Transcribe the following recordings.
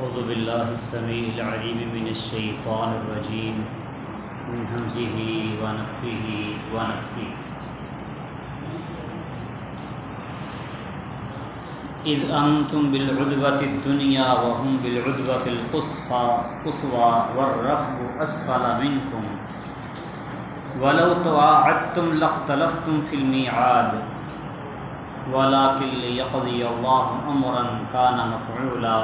اعوذ باللہ السمیع العلیم من الشیطان الرجیم، من حمزه ونفخه ونفثه اذ انتم بالعدوة الدنيا وهم بالعدوة القصفى، قصوى والركب اسفل منكم ولو تواعدتم لاختلفتم في الميعاد ولكن ليقضي الله امرا كان مفعولا.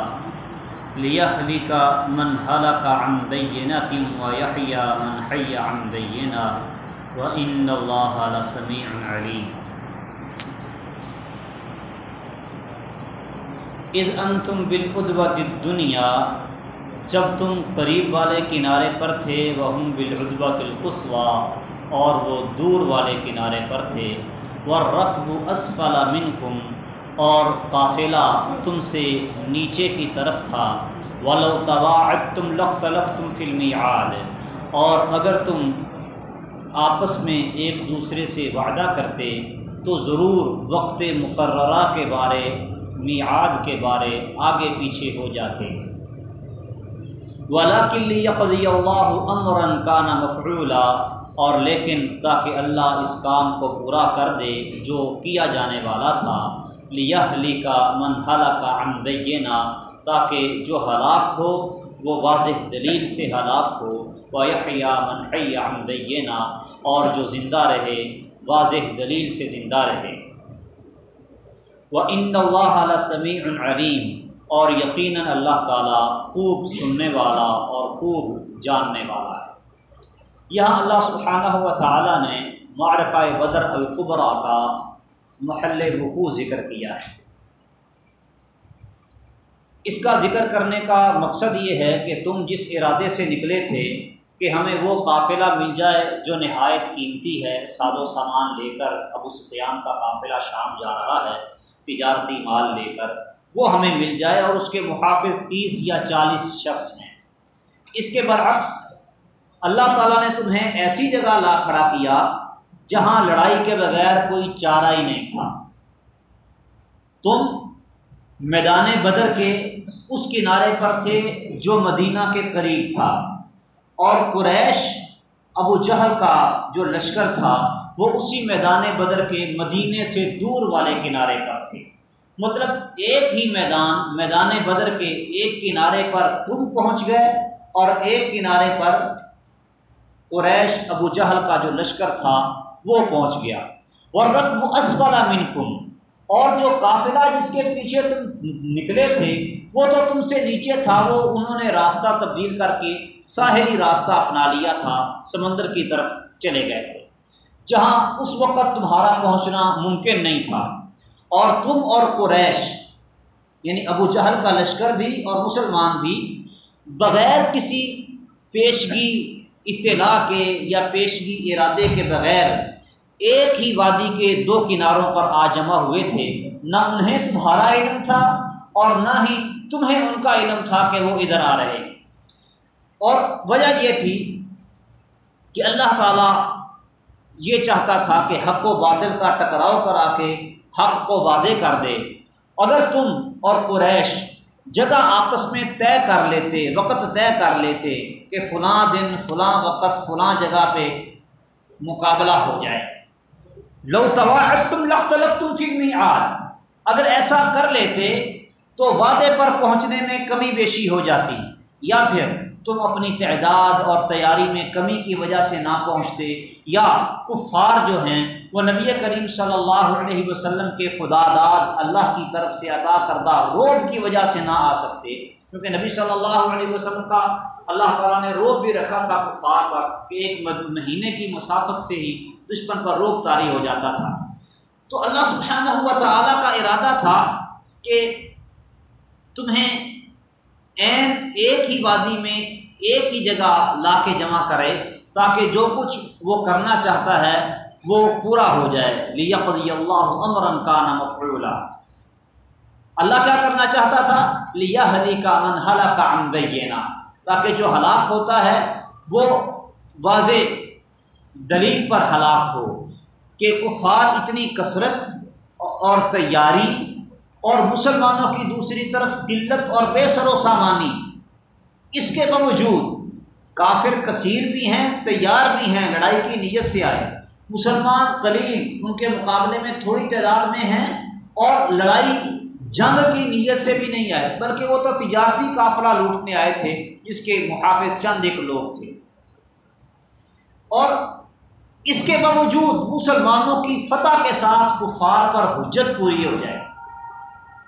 ليهلك من هلك عن بينة ويحيى من حي عن بينة وإن الله لسميع عليم اذ انتم بالعدوة الدنيا، جب تم قریب والے کنارے پر تھے وہ ہم بالعدوۃ القصوى، اور وہ دور والے کنارے پر تھے والرکب اسفل منکم اور قافلہ تم سے نیچے کی طرف تھا۔ ولو تواعدتم لختلفتم فی المیعاد اور اگر تم آپس میں ایک دوسرے سے وعدہ کرتے تو ضرور وقت مقررہ کے بارے، میعاد کے بارے آگے پیچھے ہو جاتے۔ ولاکل یقضی اللہ امرا کان مفعولا۔ اور لیکن تاکہ اللہ اس کام کو پورا کر دے جو کیا جانے والا تھا۔ لیہلی کا من کا عن بینا تاکہ جو ہلاک ہو، وہ واضح دلیل سے ہلاک ہو۔ و یحیا من حی عن بینا اور جو زندہ رہے، واضح دلیل سے زندہ رہے۔ و ان اللہ سمیع علیم اور یقیناً اللہ تعالیٰ خوب سننے والا اور خوب جاننے والا ہے۔ یہاں اللہ سبحانہ و تعالیٰ نے معرکہ بدر القبرا کا محل وقوع ذکر کیا ہے۔ اس کا ذکر کرنے کا مقصد یہ ہے کہ تم جس ارادے سے نکلے تھے کہ ہمیں وہ قافلہ مل جائے جو نہایت قیمتی ہے ساد و سامان لے کر ابو سفیان کا قافلہ شام جا رہا ہے، تجارتی مال لے کر، وہ ہمیں مل جائے اور اس کے محافظ تیس یا چالیس شخص ہیں۔ اس کے برعکس اللہ تعالیٰ نے تمہیں ایسی جگہ لا کھڑا کیا جہاں لڑائی کے بغیر کوئی چارہ ہی نہیں تھا۔ تم میدان بدر کے اس کنارے پر تھے جو مدینہ کے قریب تھا۔ اور قریش ابو جہل کا جو لشکر تھا، وہ اسی میدان بدر کے مدینے سے دور والے کنارے پر تھے۔ مطلب ایک ہی میدان میدان بدر کے ایک کنارے پر تم پہنچ گئے اور ایک کنارے پر قریش ابو جہل کا جو لشکر تھا وہ پہنچ گیا۔ اور رقم اسفلا منکم اور جو قافلہ جس کے پیچھے تم نکلے تھے، وہ تو تم سے نیچے تھا، وہ انہوں نے راستہ تبدیل کر کے ساحلی راستہ اپنا لیا تھا، سمندر کی طرف چلے گئے تھے۔ جہاں اس وقت تمہارا پہنچنا ممکن نہیں تھا۔ اور تم اور قریش یعنی ابو جہل کا لشکر بھی اور مسلمان بھی، بغیر کسی پیشگی اطلاع کے یا پیشگی ارادے کے بغیر ایک ہی وادی کے دو کناروں پر آ جمع ہوئے تھے۔ نہ انہیں تمہارا علم تھا اور نہ ہی تمہیں ان کا علم تھا کہ وہ ادھر آ رہے اور وجہ یہ تھی کہ اللہ تعالیٰ یہ چاہتا تھا کہ حق و باطل کا ٹکراؤ کرا کے حق کو واضح کر دے۔ اگر تم اور قریش جگہ آپس میں طے کر لیتے، وقت طے کر لیتے کہ فلاں دن، فلاں وقت، فلاں جگہ پہ مقابلہ ہو جائے۔ لو تم لختلف تم فلمی آج اگر ایسا کر لیتے تو وعدے پر پہنچنے میں کمی بیشی ہو جاتی، یا پھر تم اپنی تعداد اور تیاری میں کمی کی وجہ سے نہ پہنچتے، یا کفار جو ہیں، وہ نبی کریم صلی اللہ علیہ وسلم کے خدا داد اللہ کی طرف سے عطا کردہ روب کی وجہ سے نہ آ سکتے۔ کیونکہ نبی صلی اللہ علیہ وسلم کا اللہ تعالیٰ نے روب بھی رکھا تھا کفار پر، کہ ایک مہینے کی مسافت سے ہی دشمن پر روب طاری ہو جاتا تھا۔ تو اللہ سبحانہ ہوا تعالیٰ کا ارادہ تھا کہ تمہیں این ایک ہی وادی میں ایک ہی جگہ لا کے جمع کرے تاکہ جو کچھ وہ کرنا چاہتا ہے وہ پورا ہو جائے۔ لیقضی اللہ امرن کا نام اللہ کیا کرنا چاہتا تھا؟ لیا حلی کا من کا انبینا تاکہ جو ہلاک ہوتا ہے وہ واضح دلیل پر ہلاک ہو کہ کفار اتنی کثرت اور تیاری اور مسلمانوں کی دوسری طرف قلت اور بے سر و سامانی، اس کے باوجود کافر کثیر بھی ہیں، تیار بھی ہیں، لڑائی کی نیت سے آئے۔ مسلمان قلیل ان کے مقابلے میں تھوڑی تعداد میں ہیں اور لڑائی جنگ کی نیت سے بھی نہیں آئے، بلکہ وہ تو تجارتی قافلہ لوٹنے آئے تھے، جس کے محافظ چند ایک لوگ تھے۔ اور اس کے باوجود مسلمانوں کی فتح کے ساتھ کفار پر حجت پوری ہو جائے۔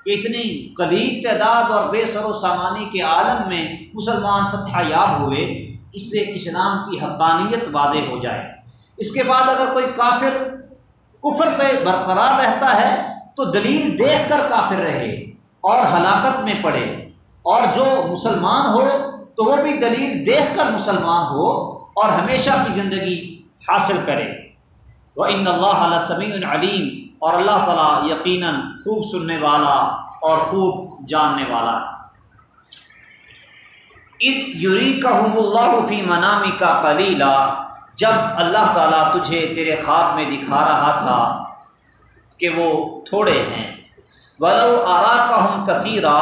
کہ اتنی قلیل تعداد اور بے سر و سامانی کے عالم میں مسلمان فتح یاب ہوئے، اس سے اسلام کی حقانیت واضح ہو جائے۔ اس کے بعد اگر کوئی کافر کفر پہ برقرار رہتا ہے، تو دلیل دیکھ کر کافر رہے اور ہلاکت میں پڑے۔ اور جو مسلمان ہو، تو وہ بھی دلیل دیکھ کر مسلمان ہو اور ہمیشہ کی زندگی حاصل کرے۔ وہ ان اللہ علیہ سمیع علیم اور اللہ تعالیٰ یقیناً خوب سننے والا اور خوب جاننے والا۔ عید یوری کا حب اللہ فی منامی کا کلیلہ جب اللہ تعالیٰ تجھے تیرے خواب میں دکھا رہا تھا کہ وہ تھوڑے ہیں۔ ولو آرا کا ہم کثیرہ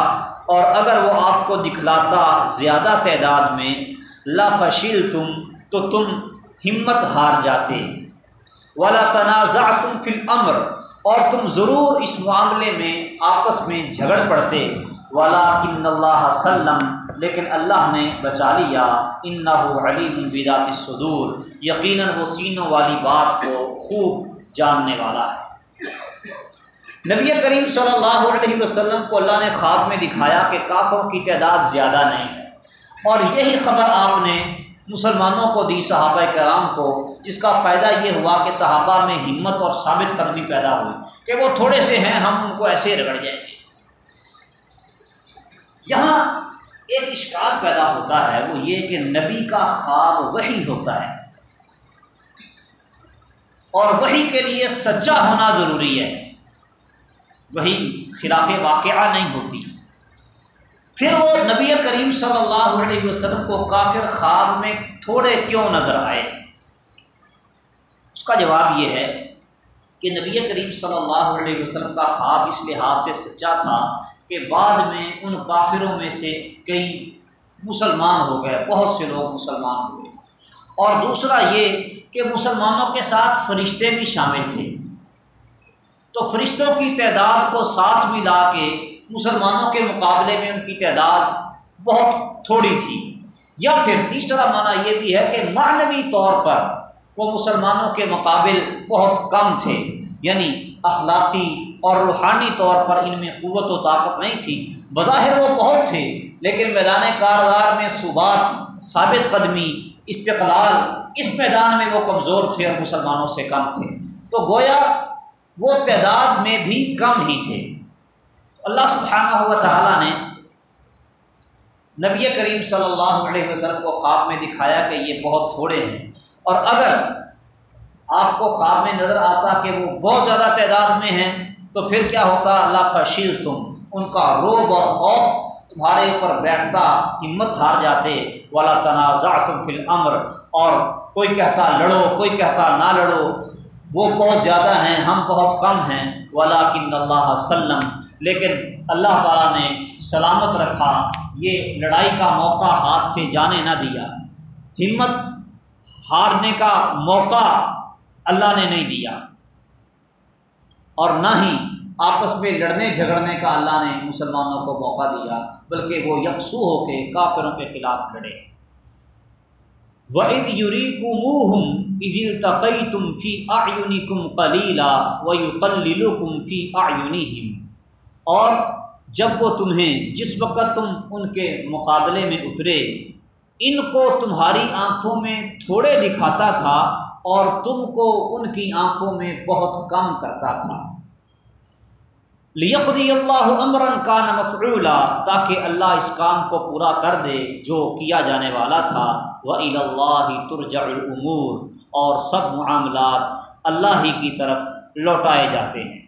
اور اگر وہ آپ کو دکھلاتا زیادہ تعداد میں لافشیل تم تو تم ہمت ہار جاتے۔ ولا تنازع تم فل امر اور تم ضرور اس معاملے میں آپس میں جھگڑ پڑتے۔ ولا کن اللہ وسلم لیکن اللہ نے بچا لیا۔ ان علیم البدات صدور یقیناً وہ سینوں والی بات کو خوب جاننے والا ہے۔ نبی کریم صلی اللہ علیہ وسلم کو اللہ نے خواب میں دکھایا کہ کافروں کی تعداد زیادہ نہیں۔ ہے اور یہی خبر آپ نے مسلمانوں کو دی صحابہ کرام کو، جس کا فائدہ یہ ہوا کہ صحابہ میں ہمت اور ثابت قدمی پیدا ہوئی کہ وہ تھوڑے سے ہیں، ہم ان کو ایسے رگڑ جائیں گے۔ یہاں ایک اشکال پیدا ہوتا ہے، وہ یہ کہ نبی کا خواب وہی ہوتا ہے۔ اور وہی کے لیے سچا ہونا ضروری ہے۔ وہی خلاف واقعہ نہیں ہوتی۔ پھر وہ نبی کریم صلی اللہ علیہ وسلم کو کافر خواب میں تھوڑے کیوں نظر آئے؟ اس کا جواب یہ ہے کہ نبی کریم صلی اللہ علیہ وسلم کا خواب اس لحاظ سے سچا تھا کہ بعد میں ان کافروں میں سے کئی مسلمان ہو گئے، بہت سے لوگ مسلمان ہوئے۔ اور دوسرا یہ کہ مسلمانوں کے ساتھ فرشتے بھی شامل تھے۔ تو فرشتوں کی تعداد کو ساتھ ملا کے مسلمانوں کے مقابلے میں ان کی تعداد بہت تھوڑی تھی۔ یا پھر تیسرا معنی یہ بھی ہے کہ معنوی طور پر وہ مسلمانوں کے مقابل بہت کم تھے۔ یعنی اخلاقی اور روحانی طور پر ان میں قوت و طاقت نہیں تھی۔ بظاہر وہ بہت تھے، لیکن میدان کاروبار میں صوبات ثابت قدمی، استقلال اس میدان میں وہ کمزور تھے اور مسلمانوں سے کم تھے۔ تو گویا وہ تعداد میں بھی کم ہی تھے۔ اللہ سبحانہ ہوا تعالیٰ نے نبی کریم صلی اللہ علیہ وسلم کو خواب میں دکھایا کہ یہ بہت تھوڑے ہیں۔ اور اگر آپ کو خواب میں نظر آتا کہ وہ بہت زیادہ تعداد میں ہیں، تو پھر کیا ہوتا؟ اللہ فشیل تم ان کا روب اور خوف تمہارے اوپر بیٹھتا، ہمت ہار جاتے۔ والا تنازع تم فل امر اور کوئی کہتا لڑو، کوئی کہتا نہ لڑو۔ وہ بہت زیادہ ہیں، ہم بہت کم ہیں۔ ولا کن اللہ وسلم لیکن اللہ تعالیٰ نے سلامت رکھا، یہ لڑائی کا موقع ہاتھ سے جانے نہ دیا۔ ہمت ہارنے کا موقع اللہ نے نہیں دیا۔ اور نہ ہی آپس میں لڑنے جھگڑنے کا اللہ نے مسلمانوں کو موقع دیا، بلکہ وہ یکسو ہو کے کافروں کے خلاف لڑے۔ وعد یوری کم عدل تقئی تم فی آیونی کم کلیلہ و یو کم فی آیونی ہم اور جب وہ تمہیں جس وقت تم ان کے مقابلے میں اترے، ان کو تمہاری آنکھوں میں تھوڑے دکھاتا تھا اور تم کو ان کی آنکھوں میں بہت کم کرتا تھا۔ لیقدی اللہ عمرن کا نمفعولا تاکہ اللہ اس کام کو پورا کر دے جو کیا جانے والا تھا۔ وہ اللہ ترجع الامور اور سب معاملات اللہ ہی کی طرف لوٹائے جاتے ہیں۔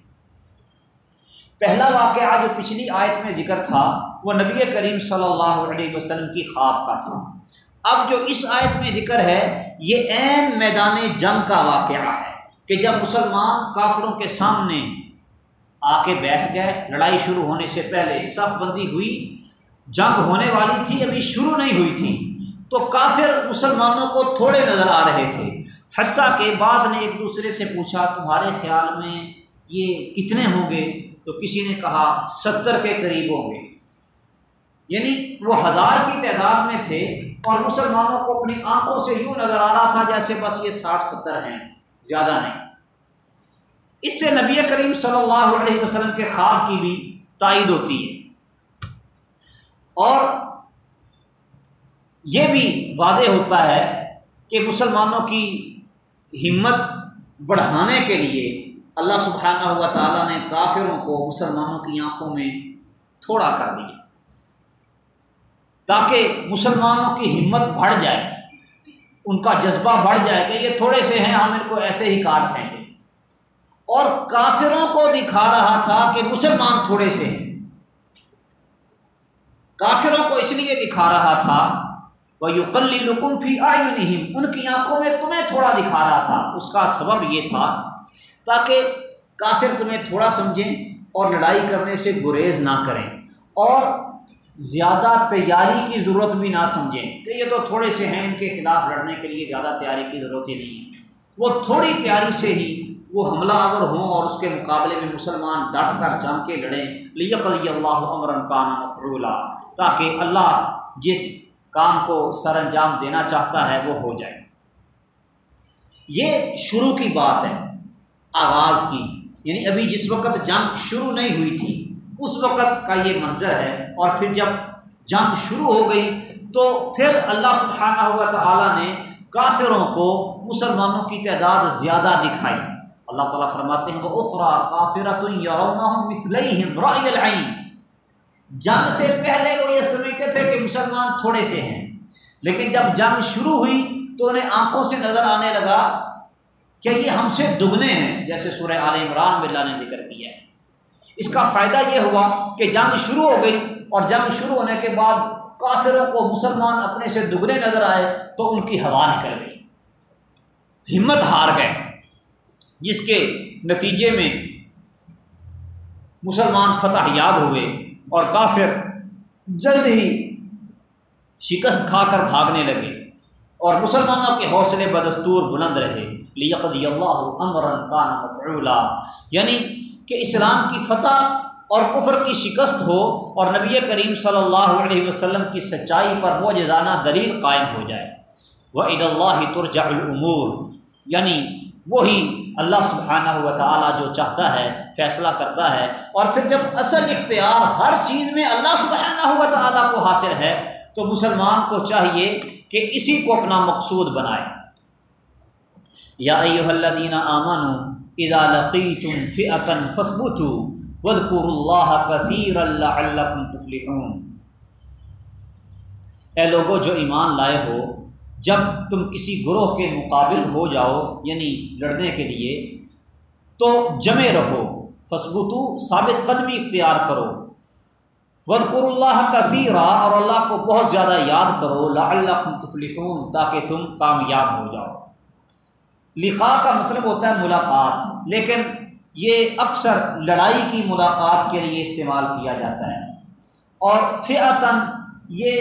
پہلا واقعہ جو پچھلی آیت میں ذکر تھا، وہ نبی کریم صلی اللہ علیہ وسلم کی خواب کا تھا۔ اب جو اس آیت میں ذکر ہے، یہ عین میدان جنگ کا واقعہ ہے کہ جب مسلمان کافروں کے سامنے آ کے بیٹھ گئے، لڑائی شروع ہونے سے پہلے صف بندی ہوئی، جنگ ہونے والی تھی، ابھی شروع نہیں ہوئی تھی، تو کافر مسلمانوں کو تھوڑے نظر آ رہے تھے۔ حتیٰ کہ بعد نے ایک دوسرے سے پوچھا، تمہارے خیال میں یہ کتنے ہوں گے؟ تو کسی نے کہا ستر کے قریب ہوں گے۔ یعنی وہ ہزار کی تعداد میں تھے اور مسلمانوں کو اپنی آنکھوں سے یوں نظر آ رہا تھا جیسے بس یہ ساٹھ ستر ہیں، زیادہ نہیں۔ اس سے نبی کریم صلی اللہ علیہ وسلم کے خواب کی بھی تائید ہوتی ہے۔ اور یہ بھی واضح ہوتا ہے کہ مسلمانوں کی ہمت بڑھانے کے لیے اللہ سبحانہ ہوا تعالیٰ نے کافروں کو مسلمانوں کی آنکھوں میں تھوڑا کر دیا تاکہ مسلمانوں کی ہمت بڑھ جائے، ان کا جذبہ بڑھ جائے کہ یہ تھوڑے سے ہیں، ہم ان کو ایسے ہی کاٹ پائیں گے۔ اور کافروں کو دکھا رہا تھا کہ مسلمان تھوڑے سے ہیں۔ کافروں کو اس لیے دکھا رہا تھا وہ یو کلی لکم فی آئی نہیں ان کی آنکھوں میں تمہیں تھوڑا دکھا رہا تھا۔ اس کا سبب یہ تھا تاکہ کافر تمہیں تھوڑا سمجھیں اور لڑائی کرنے سے گریز نہ کریں اور زیادہ تیاری کی ضرورت بھی نہ سمجھیں کہ یہ تو تھوڑے سے ہیں، ان کے خلاف لڑنے کے لیے زیادہ تیاری کی ضرورت ہی نہیں ہے۔ وہ تھوڑی تیاری سے ہی وہ حملہ آور ہوں اور اس کے مقابلے میں مسلمان ڈٹ کر جم کے لڑیں۔ لیقلی اللہ عمرن کان مفرولا تاکہ اللہ جس کام کو سر انجام دینا چاہتا ہے وہ ہو جائے۔ یہ شروع کی بات ہے۔ آغاز کی۔ یعنی ابھی جس وقت جنگ شروع نہیں ہوئی تھی، اس وقت کا یہ منظر ہے۔ اور پھر جب جنگ شروع ہو گئی، تو پھر اللہ سبحانہ ہوا تعالیٰ نے کافروں کو، مسلمانوں کی تعداد زیادہ دکھائی۔ اللہ تعالیٰ فرماتے ہیں وہ اخرا کافرت العین۔ جنگ سے پہلے وہ یہ سمجھتے تھے کہ مسلمان تھوڑے سے ہیں۔ لیکن جب جنگ شروع ہوئی، تو انہیں آنکھوں سے نظر آنے لگا کہ یہ ہم سے دگنے ہیں، جیسے سورہ عال عمران میں اللہ نے ذکر کیا ہے۔ اس کا فائدہ یہ ہوا کہ جنگ شروع ہو گئی اور جنگ شروع ہونے کے بعد کافروں کو مسلمان اپنے سے دگنے نظر آئے تو ان کی ہوا نکل گئی۔ ہمت ہار گئے، جس کے نتیجے میں مسلمان فتح یاب ہوئے اور کافر جلد ہی شکست کھا کر بھاگنے لگے۔ اور مسلمانوں کے حوصلے بدستور بلند رہے۔ لیقضی اللہ امرن کان مفعولا۔ یعنی کہ اسلام کی فتح اور کفر کی شکست ہو اور نبی کریم صلی اللہ علیہ وسلم کی سچائی پر وہ جزانہ دلیل قائم ہو جائے۔ وہ عید اللہ ترجع العمور یعنی وہی اللہ سبحانہ ہوا تعالیٰ جو چاہتا ہے، فیصلہ کرتا ہے۔ اور پھر جب اصل اختیار ہر چیز میں اللہ سبحانہ ہوا تعالیٰ کو حاصل ہے، تو مسلمان کو چاہیے کہ اسی کو اپنا مقصود بنائے۔ یا ایوہ الذین آمنوا اذا لقیتم فئتا فثبتوا واذکروا اللہ کثیرا لعلکم تفلحون۔ اے لوگو، جو ایمان لائے ہو، جب تم کسی گروہ کے مقابل ہو جاؤ یعنی لڑنے کے لیے، تو جمے رہو فثبتو ثابت قدمی اختیار کرو۔ وزقر اللہ کثیرہ اور اللہ کو بہت زیادہ یاد کرو، لعلکم تفلحون، تاکہ تم کامیاب ہو جاؤ۔ لقاء کا مطلب ہوتا ہے ملاقات، لیکن یہ اکثر لڑائی کی ملاقات کے لیے استعمال کیا جاتا ہے۔ اور فعتاً یہ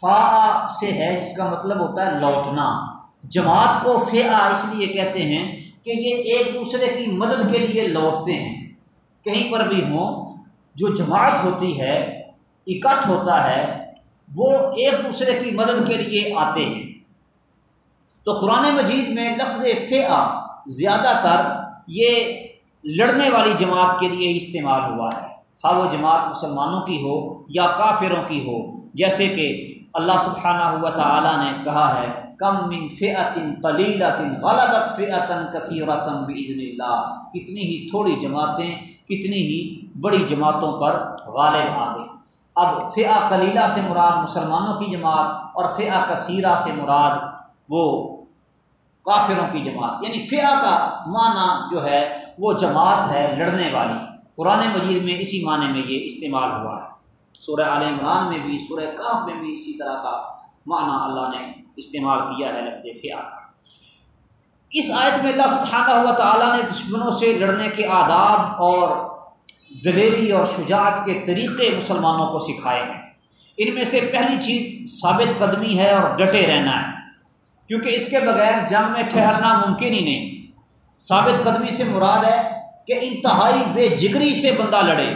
فا سے ہے، جس کا مطلب ہوتا ہے لوٹنا۔ جماعت کو فیا اس لیے کہتے ہیں کہ یہ ایک دوسرے کی مدد کے لیے لوٹتے ہیں۔ کہیں پر بھی ہوں جو جماعت ہوتی ہے، اکٹھ ہوتا ہے، وہ ایک دوسرے کی مدد کے لیے آتے ہیں۔ تو قرآن مجید میں لفظ فعا زیادہ تر یہ لڑنے والی جماعت کے لیے استعمال ہوا ہے۔ خواہ وہ جماعت مسلمانوں کی ہو یا کافروں کی ہو، جیسے کہ اللہ سبحانہ ہوا تعالیٰ نے کہا ہے، کم من فعتن قلیلتن غلبت فعتن کثیرتن بعدن اللہ۔ کتنی ہی تھوڑی جماعتیں کتنی ہی بڑی جماعتوں پر غالب آ گئی۔ اب فعا قلیلہ سے مراد مسلمانوں کی جماعت اور فعا کثیرہ سے مراد وہ کافروں کی جماعت۔ یعنی فیا کا معنی جو ہے وہ جماعت ہے لڑنے والی۔ قرآن مجید میں اسی معنی میں یہ استعمال ہوا ہے۔ سورہ عال عمران میں بھی، سورہ کاف میں بھی اسی طرح کا معنی اللہ نے استعمال کیا ہے لفظ فیا کا۔ اس آیت میں اللہ سبحانہ ہوا تعالیٰ نے دشمنوں سے لڑنے کے آداب اور دلیری اور شجاعت کے طریقے مسلمانوں کو سکھائے ہیں۔ ان میں سے پہلی چیز ثابت قدمی ہے اور ڈٹے رہنا ہے۔ کیونکہ اس کے بغیر جنگ میں ٹھہرنا ممکن ہی نہیں۔ ثابت قدمی سے مراد ہے کہ انتہائی بے جگری سے بندہ لڑے۔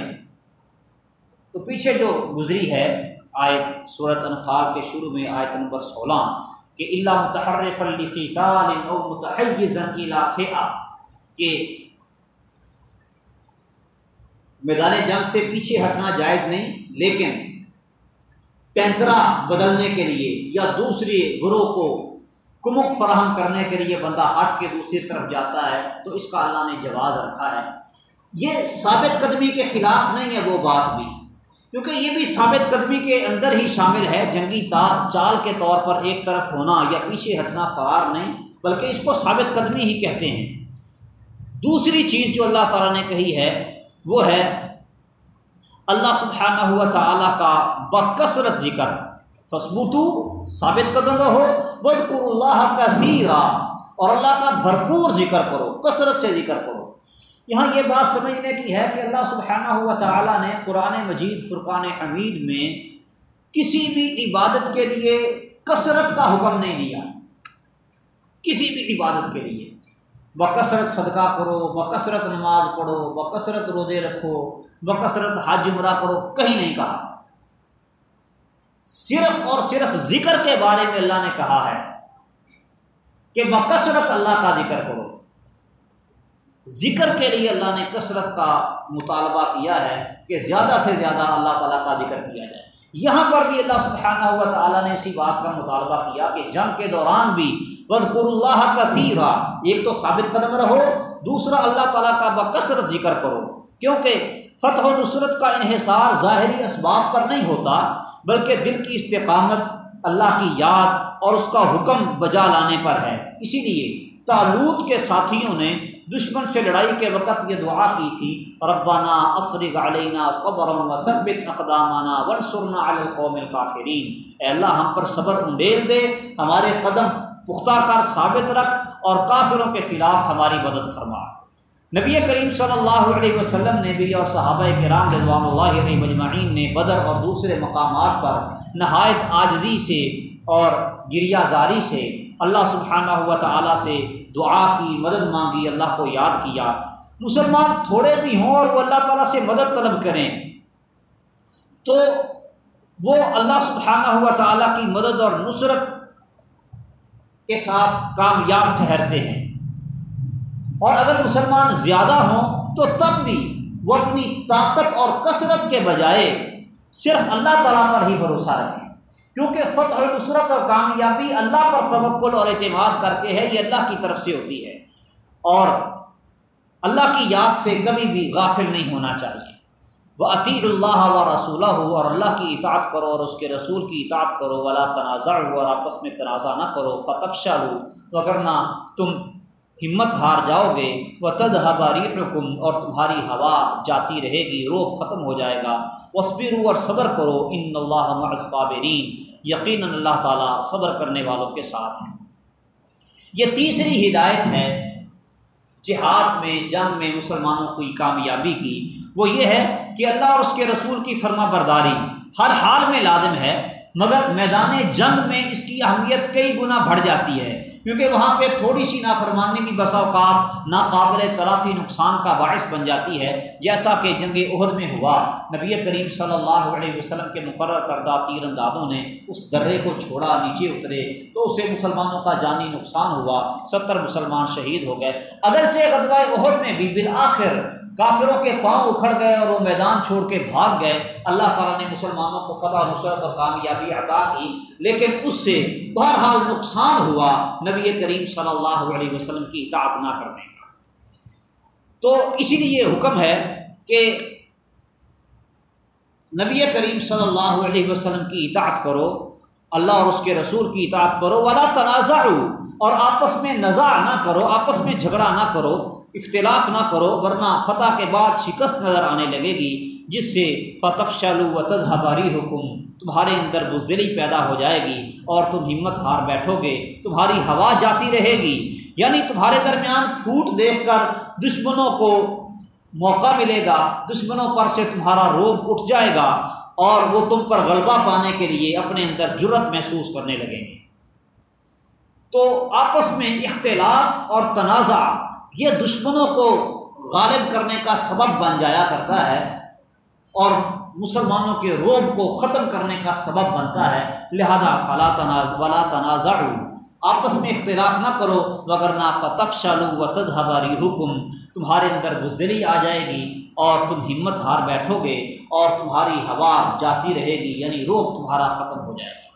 تو پیچھے جو گزری ہے آیت صورت انفال کے شروع میں آیت نمبر سولہ۔ کہ اللہ متحرف کہ میدان جنگ سے پیچھے ہٹنا جائز نہیں، لیکن پینترا بدلنے کے لیے یا دوسری گروہ کو کمک فراہم کرنے کے لیے بندہ ہٹ کے دوسری طرف جاتا ہے، تو اس کا اللہ نے جواز رکھا ہے۔ یہ ثابت قدمی کے خلاف نہیں ہے وہ بات بھی۔ کیونکہ یہ بھی ثابت قدمی کے اندر ہی شامل ہے، جنگی تار چال کے طور پر ایک طرف ہونا یا پیچھے ہٹنا فرار نہیں، بلکہ اس کو ثابت قدمی ہی کہتے ہیں۔ دوسری چیز جو اللہ تعالیٰ نے کہی ہے، وہ ہے اللہ سبحانہ ہوا تعالیٰ کا بکثرت ذکر۔ فسبوتو ثابت قدم رہو بد اللہ کا اور اللہ کا بھرپور ذکر کرو، کثرت سے ذکر کرو۔ یہاں یہ بات سمجھنے کی ہے کہ اللہ سبحانہ ہوا تعالیٰ نے قرآن مجید، فرقان حمید میں کسی بھی عبادت کے لیے کثرت کا حکم نہیں دیا۔ کسی بھی عبادت کے لیے۔ بکثرت صدقہ کرو، بکثرت نماز پڑھو، بکثرت رودے رکھو، بکثرت حج عمرہ کرو، کہیں نہیں کہا۔ صرف اور صرف ذکر کے بارے میں اللہ نے کہا ہے کہ بکثرت اللہ کا ذکر کرو۔ ذکر کے لیے اللہ نے کثرت کا مطالبہ کیا ہے کہ زیادہ سے زیادہ اللہ تعالیٰ کا ذکر کیا جائے۔ یہاں پر بھی اللہ سبحانہ ہوا تعالیٰ نے اسی بات کا مطالبہ کیا کہ جنگ کے دوران بھی بدقر اللہ کا ایک تو ثابت قدم رہو، دوسرا اللہ تعالیٰ کا بکثرت ذکر کرو۔ کیونکہ فتح و نصرت کا انحصار ظاہری اسباب پر نہیں ہوتا، بلکہ دل کی استقامت، اللہ کی یاد اور اس کا حکم بجا لانے پر ہے۔ اسی لیے تالوت کے ساتھیوں نے دشمن سے لڑائی کے وقت یہ دعا کی تھی ربانہ افرغ علینا صبر وثبت اقدامانہ ونصرنا علی القوم الکافرین اے اللہ، ہم پر صبر انڈیل دے، ہمارے قدم پختہ کر، ثابت رکھ اور کافروں کے خلاف ہماری مدد فرما۔ نبی کریم صلی اللہ علیہ وسلم نے بھی اور صحابہ کرام رضوان اللہ علیہ مجمعین نے بدر اور دوسرے مقامات پر نہایت عاجزی سے اور گریہ زاری سے اللہ سبحانہ ہوا تعالیٰ سے دعا کی، مدد مانگی، اللہ کو یاد کیا۔ مسلمان تھوڑے بھی ہوں اور وہ اللہ تعالیٰ سے مدد طلب کریں۔ تو وہ اللہ سبحانہ ہوا تعالیٰ کی مدد اور نصرت کے ساتھ کامیاب ٹھہرتے ہیں۔ اور اگر مسلمان زیادہ ہوں تو تب بھی وہ اپنی طاقت اور کثرت کے بجائے صرف اللہ تعالیٰ پر ہی بھروسہ رکھیں۔ کیونکہ فتح نصرت اور کامیابی اللہ پر توکل اور اعتماد کر کے ہے، یہ اللہ کی طرف سے ہوتی ہے۔ اور اللہ کی یاد سے کبھی بھی غافل نہیں ہونا چاہیے۔ وہ عطیر اللہ و رسولہ ہو اور اللہ کی اطاعت کرو اور اس کے رسول کی اطاعت کرو۔ ولا تنازع ہو اور آپس میں تنازع نہ کرو۔ فتفشا لو وغیرہ تم ہمت ہار جاؤ گے و تد ہباری حکم اور تمہاری ہوا جاتی رہے گی، روب ختم ہو جائے گا۔ وصبرو اور صبر کرو ان اللہ مصابرین یقیناً اللہ تعالیٰ صبر کرنے والوں کے ساتھ ہیں۔ یہ تیسری ہدایت ہے، جہاد میں، جنگ میں مسلمانوں کی کامیابی کی۔ وہ یہ ہے کہ اللہ اور اس کے رسول کی فرما برداری ہر حال میں لازم ہے، مگر میدان جنگ میں اس کی اہمیت کئی گنا بڑھ جاتی ہے۔ کیونکہ وہاں پہ تھوڑی سی نافرمانی بھی بسا اوقات ناقابل تلافی نقصان کا باعث بن جاتی ہے، جیسا کہ جنگ عہد میں ہوا۔ نبی کریم صلی اللہ علیہ وسلم کے مقرر کردہ تیر اندازوں نے اس درے کو چھوڑا، نیچے اترے تو اس سے مسلمانوں کا جانی نقصان ہوا، ستر مسلمان شہید ہو گئے۔ اگرچہ غدوہ عہد میں بھی بالآخر کافروں کے پاؤں اکھڑ گئے اور وہ میدان چھوڑ کے بھاگ گئے۔ اللہ تعالیٰ نے مسلمانوں کو فتح نصرت اور کامیابی عطا کی، لیکن اس سے بہرحال نقصان ہوا نبی کریم صلی اللہ علیہ وسلم کی اطاعت نہ کرنے کا۔ تو اسی لیے حکم ہے کہ نبی کریم صلی اللہ علیہ وسلم کی اطاعت کرو۔ اللہ اور اس کے رسول کی اطاعت کرو، ولا تنازع اور آپس میں نزا نہ کرو، آپس میں جھگڑا نہ کرو، اختلاف نہ کرو، ورنہ فتح کے بعد شکست نظر آنے لگے گی، جس سے فتح شالو و تدہباری حکم تمہارے اندر بزدلی پیدا ہو جائے گی، اور تم ہمت ہار بیٹھو گے، تمہاری ہوا جاتی رہے گی۔ یعنی تمہارے درمیان پھوٹ دیکھ کر دشمنوں کو موقع ملے گا، دشمنوں پر سے تمہارا روب اٹھ جائے گا۔ اور وہ تم پر غلبہ پانے کے لیے اپنے اندر جرت محسوس کرنے لگیں گے۔ تو آپس میں اختلاف اور تنازع یہ دشمنوں کو غالب کرنے کا سبب بن جایا کرتا ہے اور مسلمانوں کے روب کو ختم کرنے کا سبب بنتا ہے۔ لہذا فلا تناز، ولا تنازع آپس میں اختلاف نہ کرو مگر فتف شالو و تدہباری حکم تمہارے اندر بزدلی آ جائے گی اور تم ہمت ہار بیٹھو گے اور تمہاری ہوا جاتی رہے گی یعنی روب تمہارا ختم ہو جائے گا۔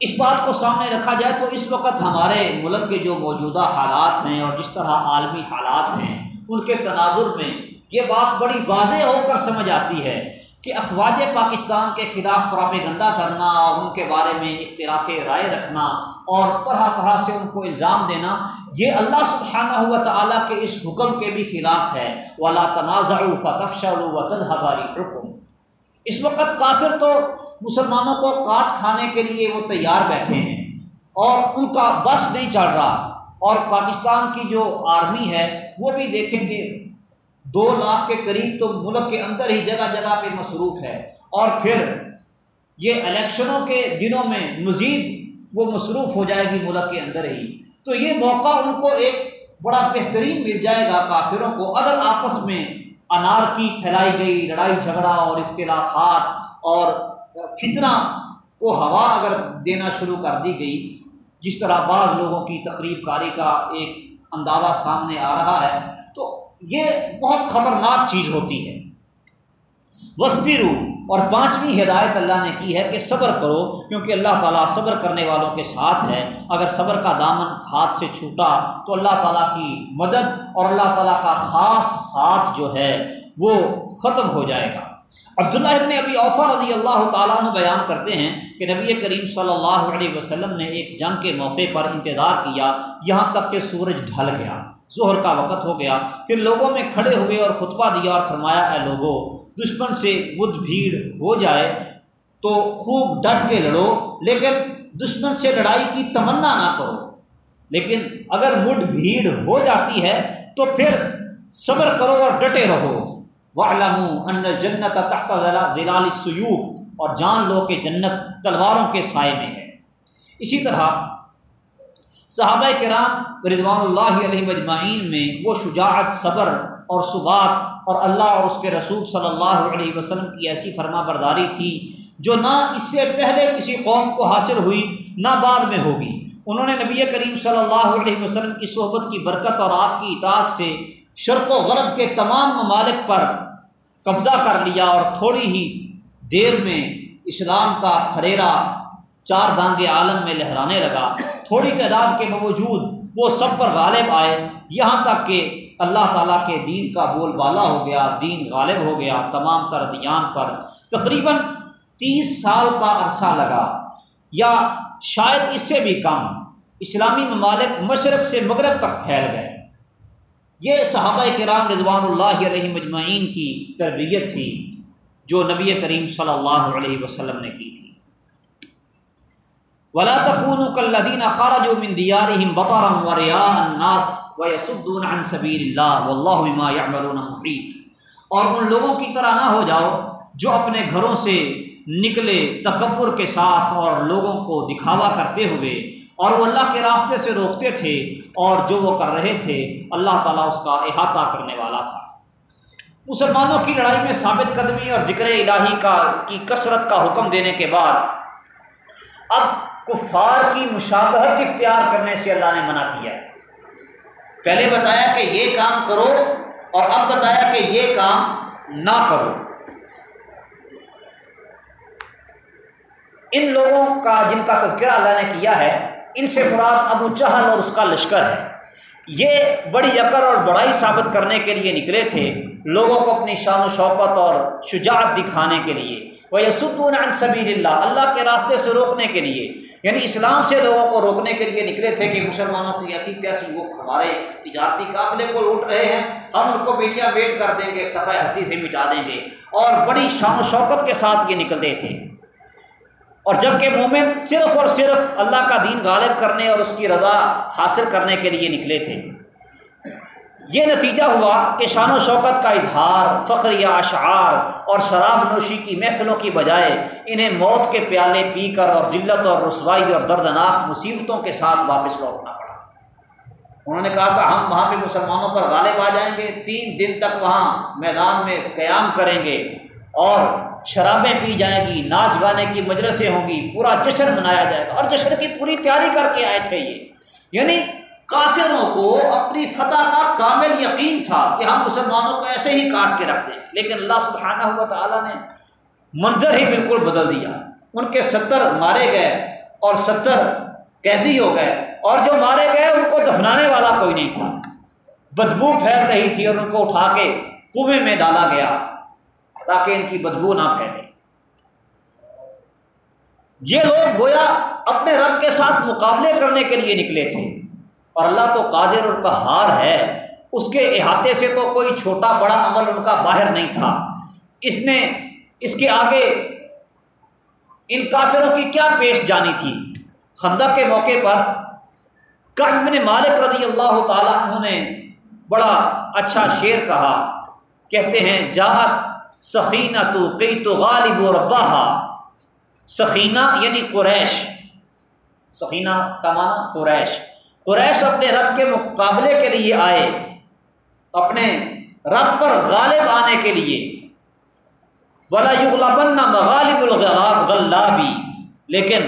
اس بات کو سامنے رکھا جائے تو اس وقت ہمارے ملک کے جو موجودہ حالات ہیں اور جس طرح عالمی حالات ہیں، ان کے تناظر میں یہ بات بڑی واضح ہو کر سمجھ آتی ہے کہ افواج پاکستان کے خلاف پراپے گنڈا کرنا اور ان کے بارے میں اختلاف رائے رکھنا اور طرح طرح سے ان کو الزام دینا، یہ اللہ سبحانہ ہوا تعالیٰ کے اس حکم کے بھی خلاف ہے۔ ولا تنازع فتفشل و تدہباری حکم اس وقت کافر تو مسلمانوں کو کاٹ کھانے کے لیے وہ تیار بیٹھے ہیں اور ان کا بس نہیں چل رہا۔ اور پاکستان کی جو آرمی ہے، وہ بھی دیکھیں کہ دو لاکھ کے قریب تو ملک کے اندر ہی جگہ جگہ پہ مصروف ہے۔ اور پھر یہ الیکشنوں کے دنوں میں مزید وہ مصروف ہو جائے گی ملک کے اندر ہی۔ تو یہ موقع ان کو ایک بڑا بہترین مل جائے گا کافروں کو۔ اگر آپس میں انار کی پھیلائی گئی، لڑائی جھگڑا اور اختلافات اور فتنہ کو ہوا اگر دینا شروع کر دی گئی، جس طرح بعض لوگوں کی تقریب کاری کا ایک اندازہ سامنے آ رہا ہے، تو یہ بہت خطرناک چیز ہوتی ہے۔ وسبی رو اور پانچویں ہدایت اللہ نے کی ہے کہ صبر کرو، کیونکہ اللہ تعالیٰ صبر کرنے والوں کے ساتھ ہے۔ اگر صبر کا دامن ہاتھ سے چھوٹا تو اللہ تعالیٰ کی مدد اور اللہ تعالیٰ کا خاص ساتھ جو ہے وہ ختم ہو جائے گا۔ عبداللہ ابن ابی اوفا رضی اللہ تعالیٰ عنہ بیان کرتے ہیں کہ نبی کریم صلی اللہ علیہ وسلم نے ایک جنگ کے موقع پر انتظار کیا، یہاں تک کہ سورج ڈھل گیا۔ ظہر کا وقت ہو گیا پھر لوگوں میں کھڑے ہوئے اور خطبہ دیا اور فرمایا، اے لوگوں دشمن سے مد بھیڑ ہو جائے تو خوب ڈٹ کے لڑو، لیکن دشمن سے لڑائی کی تمنا نہ کرو۔ لیکن اگر مڈ بھیڑ ہو جاتی ہے تو پھر صبر کرو اور ڈٹے رہو۔ وہ ان جنت تخت ضلع سیوف اور جان لو کہ جنت تلواروں کے سائے میں ہے۔ اسی طرح صحابہ کرام رضوان اللہ علیہ مجمعین میں وہ شجاعت، صبر اور ثبات اور اللہ اور اس کے رسول صلی اللہ علیہ وسلم کی ایسی فرما برداری تھی جو نہ اس سے پہلے کسی قوم کو حاصل ہوئی، نہ بعد میں ہوگی۔ انہوں نے نبی کریم صلی اللہ علیہ وسلم کی صحبت کی برکت اور آپ کی اطاعت سے شرق و غرب کے تمام ممالک پر قبضہ کر لیا اور تھوڑی ہی دیر میں اسلام کا پھریرا چار دانگ عالم میں لہرانے لگا۔ تھوڑی تعداد کے باوجود وہ سب پر غالب آئے۔ یہاں تک کہ اللہ تعالیٰ کے دین کا بول بالا ہو گیا، دین غالب ہو گیا۔ تمام تر دیان پر تقریباً تیس سال کا عرصہ لگا یا شاید اس سے بھی کم۔ اسلامی ممالک مشرق سے مغرب تک پھیل گئے۔ یہ صحابہ کرام رضوان اللہ علیہ مجمعین کی تربیت تھی جو نبی کریم صلی اللہ علیہ وسلم نے کی تھی۔ ولا تكونوا كالذين خرجوا من ديارهم بطرا ورياء الناس ويصدون عن سبيل الله والله بما يعملون محيط اور ان لوگوں کی طرح نہ ہو جاؤ جو اپنے گھروں سے نکلے تکبر کے ساتھ اور لوگوں کو دکھاوا کرتے ہوئے اور وہ اللہ کے راستے سے روکتے تھے اور جو وہ کر رہے تھے، اللہ تعالیٰ اس کا احاطہ کرنے والا تھا۔ مسلمانوں کی لڑائی میں ثابت قدمی اور ذکر الہی کا، کی کثرت کا حکم دینے کے بعد اب کفار کی مشابہت اختیار کرنے سے اللہ نے منع کیا پہلے بتایا کہ یہ کام کرو اور اب بتایا کہ یہ کام نہ کرو۔ ان لوگوں کا جن کا تذکرہ اللہ نے کیا ہے، ان سے مراد ابو چہل اور اس کا لشکر ہے۔ یہ بڑی اکڑ اور بڑائی ثابت کرنے کے لیے نکلے تھے لوگوں کو اپنی شان و شوقت اور شجاعت دکھانے کے لیے۔ وہ یسدون عن سبیل اللہ اللہ کے راستے سے روکنے کے لیے۔ یعنی اسلام سے لوگوں کو روکنے کے لیے نکلے تھے کہ مسلمانوں کی ایسی تیسی وہ ہمارے تجارتی قافلے کو لوٹ رہے ہیں۔ ہم ان کو میڈیا ویٹ کر دیں گے، صفحہ ہستی سے مٹا دیں گے۔ اور بڑی شان و شوقت کے ساتھ یہ نکلتے تھے۔ اور جبکہ مومن صرف اور صرف اللہ کا دین غالب کرنے اور اس کی رضا حاصل کرنے کے لیے نکلے تھے۔ یہ نتیجہ ہوا کہ شان و شوکت کا اظہار، فخر یا اشعار اور شراب نوشی کی محفلوں کی بجائے انہیں موت کے پیالے پی کر اور ذلت اور رسوائی اور دردناک مصیبتوں کے ساتھ واپس لوٹنا پڑا۔ انہوں نے کہا تھا ہم وہاں پہ مسلمانوں پر غالب آ جائیں گے، تین دن تک وہاں میدان میں قیام کریں گے اور شرابیں پی جائیں گی، ناچ گانے کی مجلسیں ہوں گی، پورا جشن منایا جائے گا اور جشن کی پوری تیاری کر کے آئے تھے یہ۔ یعنی کافروں کو اپنی فتح کا کامل یقین تھا کہ ہم مسلمانوں کو ایسے ہی کاٹ کے رکھ دیں۔ لیکن اللہ سبحانہ ہوا تعالیٰ نے منظر ہی بالکل بدل دیا۔ ان کے ستر مارے گئے اور ستر قیدی ہو گئے۔ اور جو مارے گئے، ان کو دفنانے والا کوئی نہیں تھا۔ بدبو پھیل رہی تھی اور ان کو اٹھا کے کنویں میں ڈالا گیا تاکہ ان کی بدبو نہ پھیلے۔ یہ لوگ گویا اپنے رب کے ساتھ مقابلے کرنے کے لیے نکلے تھے۔ اور اللہ تو قادر اور کہار ہے، اس کے احاطے سے تو کوئی چھوٹا بڑا عمل ان کا باہر نہیں تھا۔ اس نے، اس کے آگے ان کافروں کی کیا پیش جانی تھی؟ خندہ کے موقع پر کرم نے مالک رضی اللہ تعالیٰ انہوں نے بڑا اچھا شعر کہا۔ کہتے ہیں جاہت سخینہ تو کئی تو غالب و ربا سخینہ یعنی قریش۔ سخینہ کا معنی قریش۔ قریش اپنے رب کے مقابلے کے لیے آئے، اپنے رب پر غالب آنے کے لیے۔ ولا یغلبن مغالب الغلاب غلابی لیکن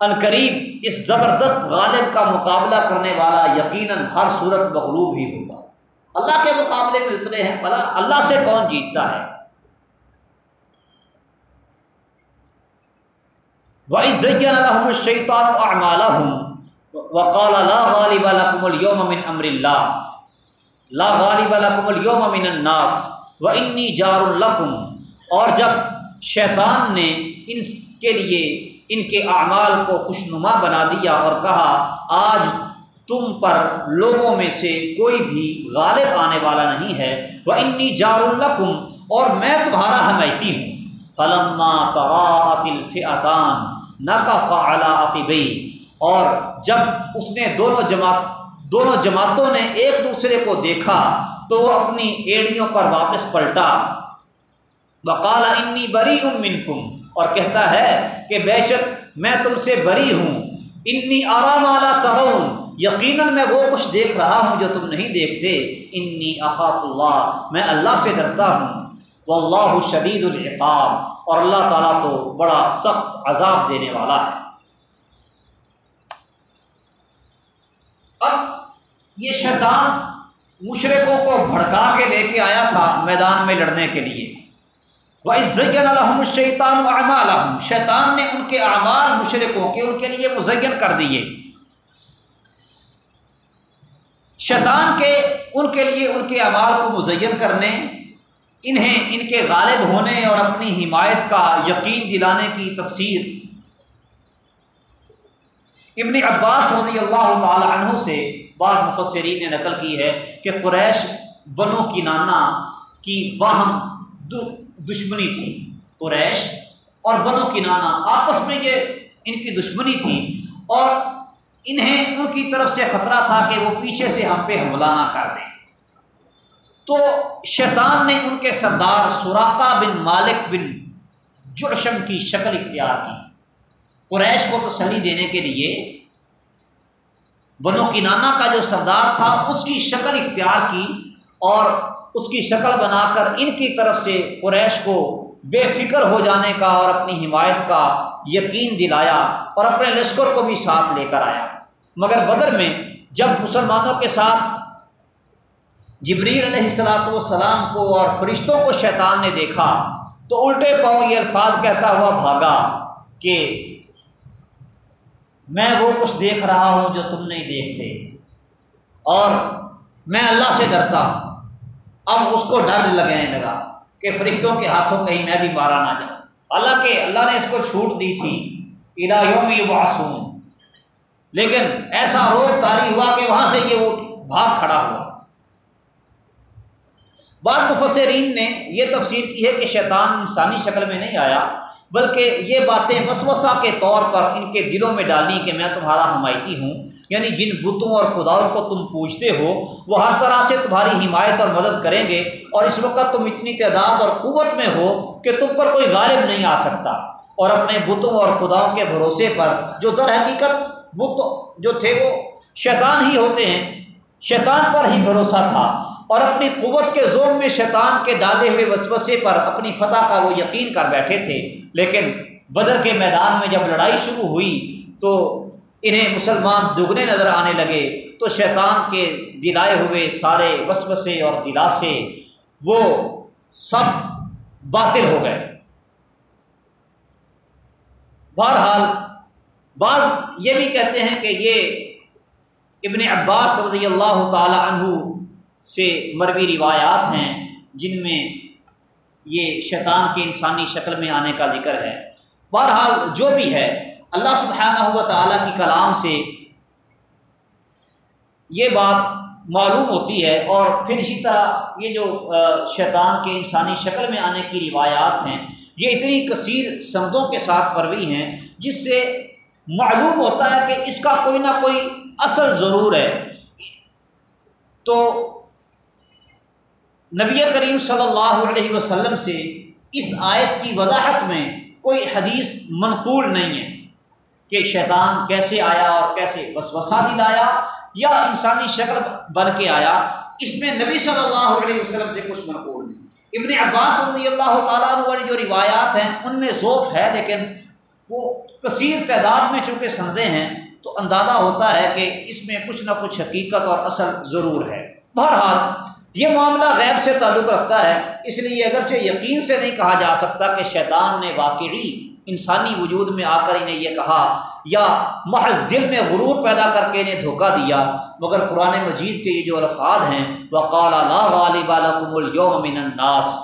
عنقریب اس زبردست غالب کا مقابلہ کرنے والا یقیناً ہر صورت مغلوب ہی ہوگا۔ اللہ کے مقابلے میں اترے ہیں بلا اللہ سے کون جیتتا ہے؟ وَإِذْ زَيَّنَ لَهُمُ الشَّيْطَانُ أَعْمَالَهُمْ۔ وقال لا غالب لكم اليوم من امر الله. لا غالب لكم اليوم من الناس. واني جار لكم. اور جب شیطان نے ان کے لیے ان کے اعمال کو خوشنما بنا دیا اور کہا، آج تم پر لوگوں میں سے کوئی بھی غالب آنے والا نہیں ہے وہ انی جار القم اور میں تمہارا حمایتی ہوں. فلما تراۃ الفئتان، نقص على عقبی اور جب اس نے دونوں جماعت دونوں جماعتوں نے ایک دوسرے کو دیکھا تو وہ اپنی ایڑیوں پر واپس پلٹا۔ وقال انی بری ام منکم، اور کہتا ہے کہ بے شک میں تم سے بری ہوں۔ انی آرام اعلیٰ ترون، یقیناً میں وہ کچھ دیکھ رہا ہوں جو تم نہیں دیکھتے۔ انی اخاف اللہ، میں اللہ سے ڈرتا ہوں۔ وہ اللہ شدید العقاب، اور اللہ تعالیٰ تو بڑا سخت عذاب دینے والا ہے۔ اب یہ شیطان مشرقوں کو بھڑکا کے لے کے آیا تھا میدان میں لڑنے کے لیے۔ وہ عزین الحم شیطان الحم شیطان نے ان کے اعمال مشرقوں کے، ان کے لیے مزین کر دیے۔ شیطان کے، ان کے لیے ان کے اعمال کو مزین کرنے، انہیں، ان کے غالب ہونے اور اپنی حمایت کا یقین دلانے کی تفسیر۔ ابن عباس رضی اللہ تعالی عنہ سے بعض مفسرین نے نقل کی ہے کہ قریش بنو کی نانا کی باہم دشمنی تھی، قریش اور بنو کی نانا آپس میں یہ ان کی دشمنی تھی اور انہیں ان کی طرف سے خطرہ تھا کہ وہ پیچھے سے ہم پہ حملہ نہ کر دیں۔ تو شیطان نے ان کے سردار سوراقہ بن مالک بن جرشم کی شکل اختیار کی۔ قریش کو تسلی دینے کے لیے بنو کنانا کا جو سردار تھا، اس کی شکل اختیار کی اور اس کی شکل بنا کر ان کی طرف سے قریش کو بے فکر ہو جانے کا اور اپنی حمایت کا یقین دلایا اور اپنے لشکر کو بھی ساتھ لے کر آیا۔ مگر بدر میں جب مسلمانوں کے ساتھ جبریل علیہ السلاۃ والسلام کو اور فرشتوں کو شیطان نے دیکھا تو الٹے پاؤں یہ الفاظ کہتا ہوا بھاگا کہ میں وہ کچھ دیکھ رہا ہوں جو تم نہیں دیکھتے۔ اور میں اللہ سے ڈرتا ہوں۔ اب اس کو ڈر لگنے لگا کہ فرشتوں کے ہاتھوں کہیں میں بھی مارا نہ جاؤں۔ اللہ کے اللہ نے اس کو چھوٹ دی تھی۔ الہیوں میں معصوم لیکن ایسا روک تاری ہوا کہ وہاں سے یہ وہ بھاگ کھڑا ہوا۔ بعض مفسرین نے یہ تفسیر کی ہے کہ شیطان انسانی شکل میں نہیں آیا۔ بلکہ یہ باتیں وسوسہ کے طور پر ان کے دلوں میں ڈالنی کہ میں تمہارا حمایتی ہوں۔ یعنی جن بتوں اور خداؤں کو تم پوچھتے ہو، وہ ہر طرح سے تمہاری حمایت اور مدد کریں گے اور اس وقت تم اتنی تعداد اور قوت میں ہو کہ تم پر کوئی غالب نہیں آ سکتا۔ اور اپنے بتوں اور خداؤں کے بھروسے پر جو در حقیقت بت جو تھے وہ شیطان ہی ہوتے ہیں، شیطان پر ہی بھروسہ تھا۔ اور اپنی قوت کے زور میں شیطان کے ڈالے ہوئے وسوسے پر اپنی فتح کا وہ یقین کر بیٹھے تھے۔ لیکن بدر کے میدان میں جب لڑائی شروع ہوئی تو انہیں مسلمان دگنے نظر آنے لگے۔ تو شیطان کے دلائے ہوئے سارے وسوسے اور دلاسے وہ سب باطل ہو گئے۔ بہرحال بعض یہ بھی کہتے ہیں کہ یہ ابن عباس رضی اللہ تعالی عنہ سے مروی روایات ہیں جن میں یہ شیطان کے انسانی شکل میں آنے کا ذکر ہے۔ بہرحال جو بھی ہے، اللہ سبحانہ ہوا تعالیٰ کی کلام سے یہ بات معلوم ہوتی ہے اور پھر اسی طرح یہ جو شیطان کے انسانی شکل میں آنے کی روایات ہیں، یہ اتنی کثیر سندوں کے ساتھ پروی ہیں جس سے معلوم ہوتا ہے کہ اس کا کوئی نہ کوئی اصل ضرور ہے۔ تو نبی کریم صلی اللہ علیہ وسلم سے اس آیت کی وضاحت میں کوئی حدیث منقول نہیں ہے کہ شیطان کیسے آیا اور کیسے وسوسہ دلایا یا انسانی شکل بن کے آیا، اس میں نبی صلی اللہ علیہ وسلم سے کچھ منقول نہیں۔ ابن عباس رضی اللہ تعالیٰ عنہ والی جو روایات ہیں، ان میں ذوف ہے، لیکن وہ کثیر تعداد میں چونکہ سندے ہیں، تو اندازہ ہوتا ہے کہ اس میں کچھ نہ کچھ حقیقت اور اصل ضرور ہے۔ بہرحال یہ معاملہ غیب سے تعلق رکھتا ہے، اس لیے اگرچہ یقین سے نہیں کہا جا سکتا کہ شیطان نے واقعی انسانی وجود میں آ کر انہیں یہ کہا، یا محض دل میں غرور پیدا کر کے انہیں دھوکہ دیا، مگر قرآن مجید کے یہ جو الفاظ ہیں وہ قال غالب اليوم من الناس۔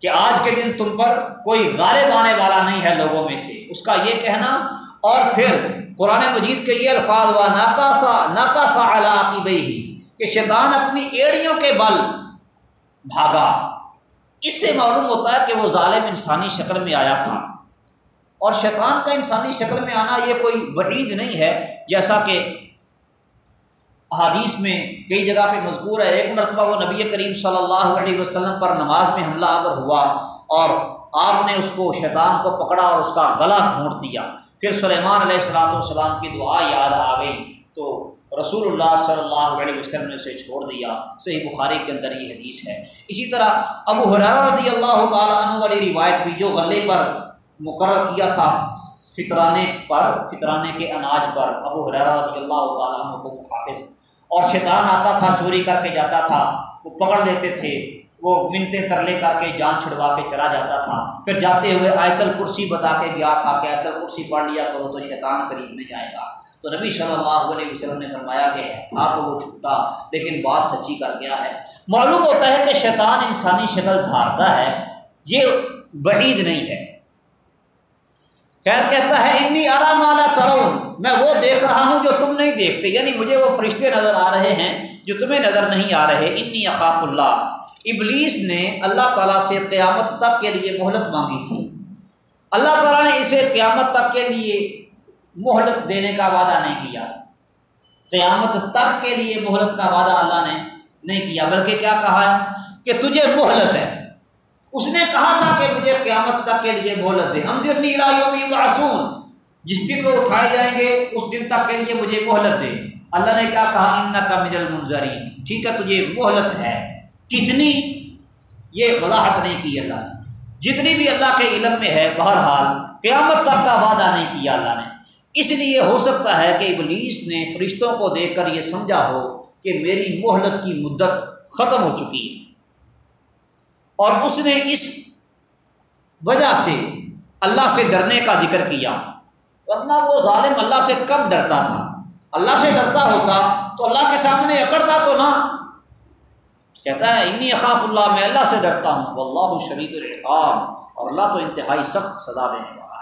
کہ آج کے دن تم پر کوئی غالب آنے والا نہیں ہے لوگوں میں سے۔ اس کا یہ کہنا اور پھر قرآن مجید کے یہ الفاظ ہوا ناکاسا ناکاسا علاقی ہی کہ شیطان اپنی ایڑیوں کے بل بھاگا۔ اس سے معلوم ہوتا ہے کہ وہ ظالم انسانی شکل میں آیا تھا۔ اور شیطان کا انسانی شکل میں آنا یہ کوئی وعید نہیں ہے، جیسا کہ حادیث میں کئی جگہ پہ مذکور ہے، ایک مرتبہ وہ نبی کریم صلی اللہ علیہ وسلم پر نماز میں حملہ آور ہوا اور آپ نے اس کو، شیطان کو پکڑا اور اس کا گلا گھونٹ دیا۔ پھر سلیمان علیہ السلاۃ والسلام کی دعا یاد آ گئی۔ تو رسول اللہ صلی اللہ علیہ وسلم نے اسے چھوڑ دیا۔ صحیح بخاری کے اندر یہ حدیث ہے۔ اسی طرح ابو حرار رضی اللہ تعالیٰ عنہ والی روایت بھی جو غلے پر مقرر کیا تھا، فطرانے پر، فطرانے کے اناج پر، ابو حرارہ رضی اللہ تعالیٰ عنہ کو محافظ اور شیطان آتا تھا، چوری کر کے جاتا تھا، وہ پکڑ لیتے تھے، وہ منتے ترلے کر کے جان چھڑوا کے چلا جاتا تھا۔ پھر جاتے ہوئے آیت الکرسی بتا کے گیا تھا کہ آیت الکرسی پڑھ لیا کرو تو شیطان قریب نہیں آئے گا۔ تو نبی صلی اللہ علیہ وسلم نے فرمایا کہ تھا تو وہ چھوٹا، لیکن بات سچی کر گیا ہے۔ معلوم ہوتا ہے کہ شیطان انسانی شکل دھارتا ہے، یہ بعید نہیں ہے۔ خیر کہتا ہے، انی آرام والا ترون۔ میں وہ دیکھ رہا ہوں جو تم نہیں دیکھتے۔ یعنی مجھے وہ فرشتے نظر آ رہے ہیں جو تمہیں نظر نہیں آ رہے۔ انی اخاف اللہ۔ ابلیس نے اللہ تعالیٰ سے قیامت تک کے لیے مہلت مانگی تھی۔ اللہ تعالیٰ نے اسے قیامت تک کے لیے مہلت دینے کا وعدہ نہیں کیا۔ قیامت تک کے لیے مہلت کا وعدہ اللہ نے نہیں کیا، بلکہ کیا کہا ہے؟ کہ تجھے مہلت ہے۔ اس نے کہا تھا کہ مجھے قیامت تک کے لیے مہلت دے۔ ہم دن نیلاسون جس دن وہ اٹھائے جائیں گے، اس دن تک کے لیے مجھے مہلت دے۔ اللہ نے کیا کہا؟ ان کا مجل منظری ٹھیک ہے، تجھے مہلت ہے۔ کتنی؟ یہ وضاحت نہیں کی اللہ نے۔ جتنی بھی اللہ کے علم میں ہے، بہرحال قیامت تک کا وعدہ نہیں کیا اللہ نے۔ اس لیے ہو سکتا ہے کہ ابلیس نے فرشتوں کو دیکھ کر یہ سمجھا ہو کہ میری مہلت کی مدت ختم ہو چکی ہے۔ اور اس نے اس وجہ سے اللہ سے ڈرنے کا ذکر کیا۔ ورنہ وہ ظالم اللہ سے کم ڈرتا تھا۔ اللہ سے ڈرتا ہوتا تو اللہ کے سامنے اکڑتا تو نہ۔ کہتا ہے انی اخاف اللہ، میں اللہ سے ڈرتا ہوں۔ وہ اللہ شرید العقاب۔ اور اللہ تو انتہائی سخت سزا دینے والا